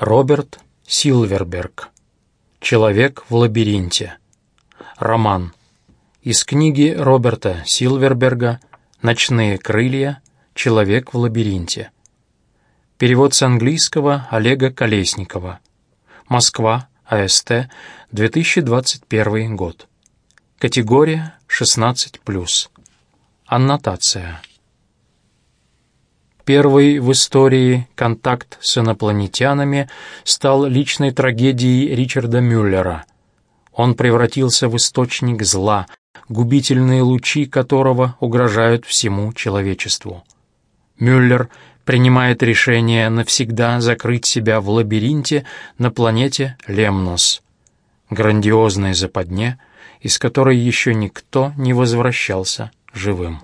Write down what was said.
Роберт Силверберг. Человек в лабиринте. Роман. Из книги Роберта Силверберга «Ночные крылья. Человек в лабиринте». Перевод с английского Олега Колесникова. Москва, АСТ, 2021 год. Категория 16+. Аннотация. Первый в истории контакт с инопланетянами стал личной трагедией Ричарда Мюллера. Он превратился в источник зла, губительные лучи которого угрожают всему человечеству. Мюллер принимает решение навсегда закрыть себя в лабиринте на планете Лемнос, грандиозной западне, из которой еще никто не возвращался живым.